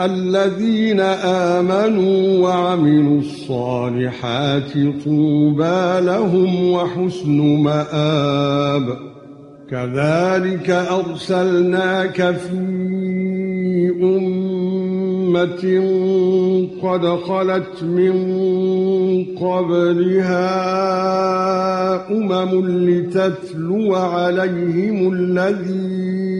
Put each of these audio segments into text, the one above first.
الذين آمنوا وعملوا الصالحات طوبى لهم وحسن مآب. كذلك أرسلناك في أمة قد خلت من قبلها أمم لتتلو عليهم الذي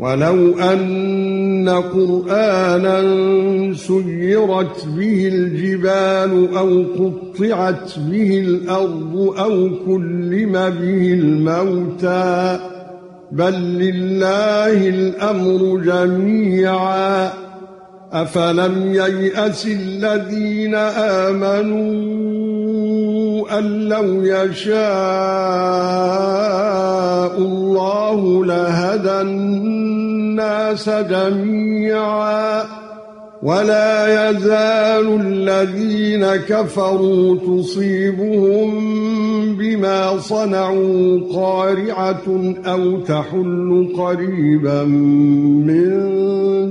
ولو أن قرآنا سيرت به الجبال أو قطعت به الأرض أو كلم به الموتى بل لله الأمر جميعا. أفلم ييأس الذين آمنوا أن لو يشاء الله لهدى الناس جميعا ولا يزال الذين كفروا تصيبهم بما صنعوا قارعة أو تحل قريبا من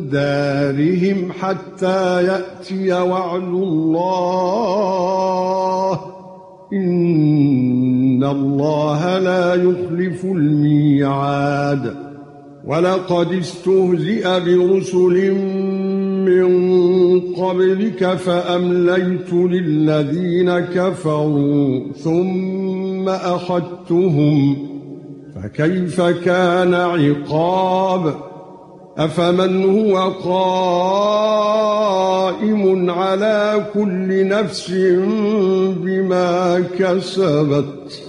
دارهم حتى يأتي وعد الله. ان الله لا يخلف الميعاد ولقد استهزئ برسل من قبلك فامليت للذين كفروا ثم اخذتهم فكيف كان عقاب افمن هو قائم على كل نفس بما كسبت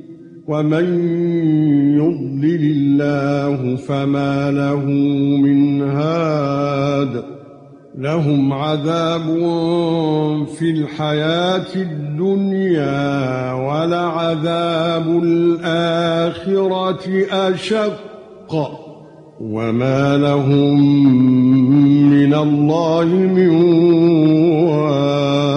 ومن يضلل الله فما له من هاد لهم عذاب في الحياة الدنيا ولعذاب الآخرة أشق وما لهم من الله من واق